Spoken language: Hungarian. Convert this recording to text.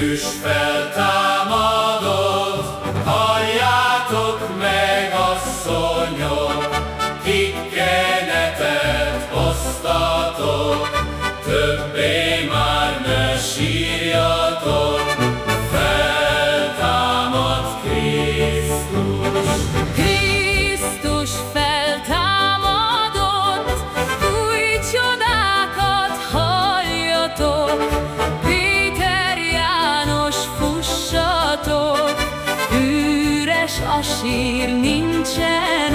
Düş fel fussatok,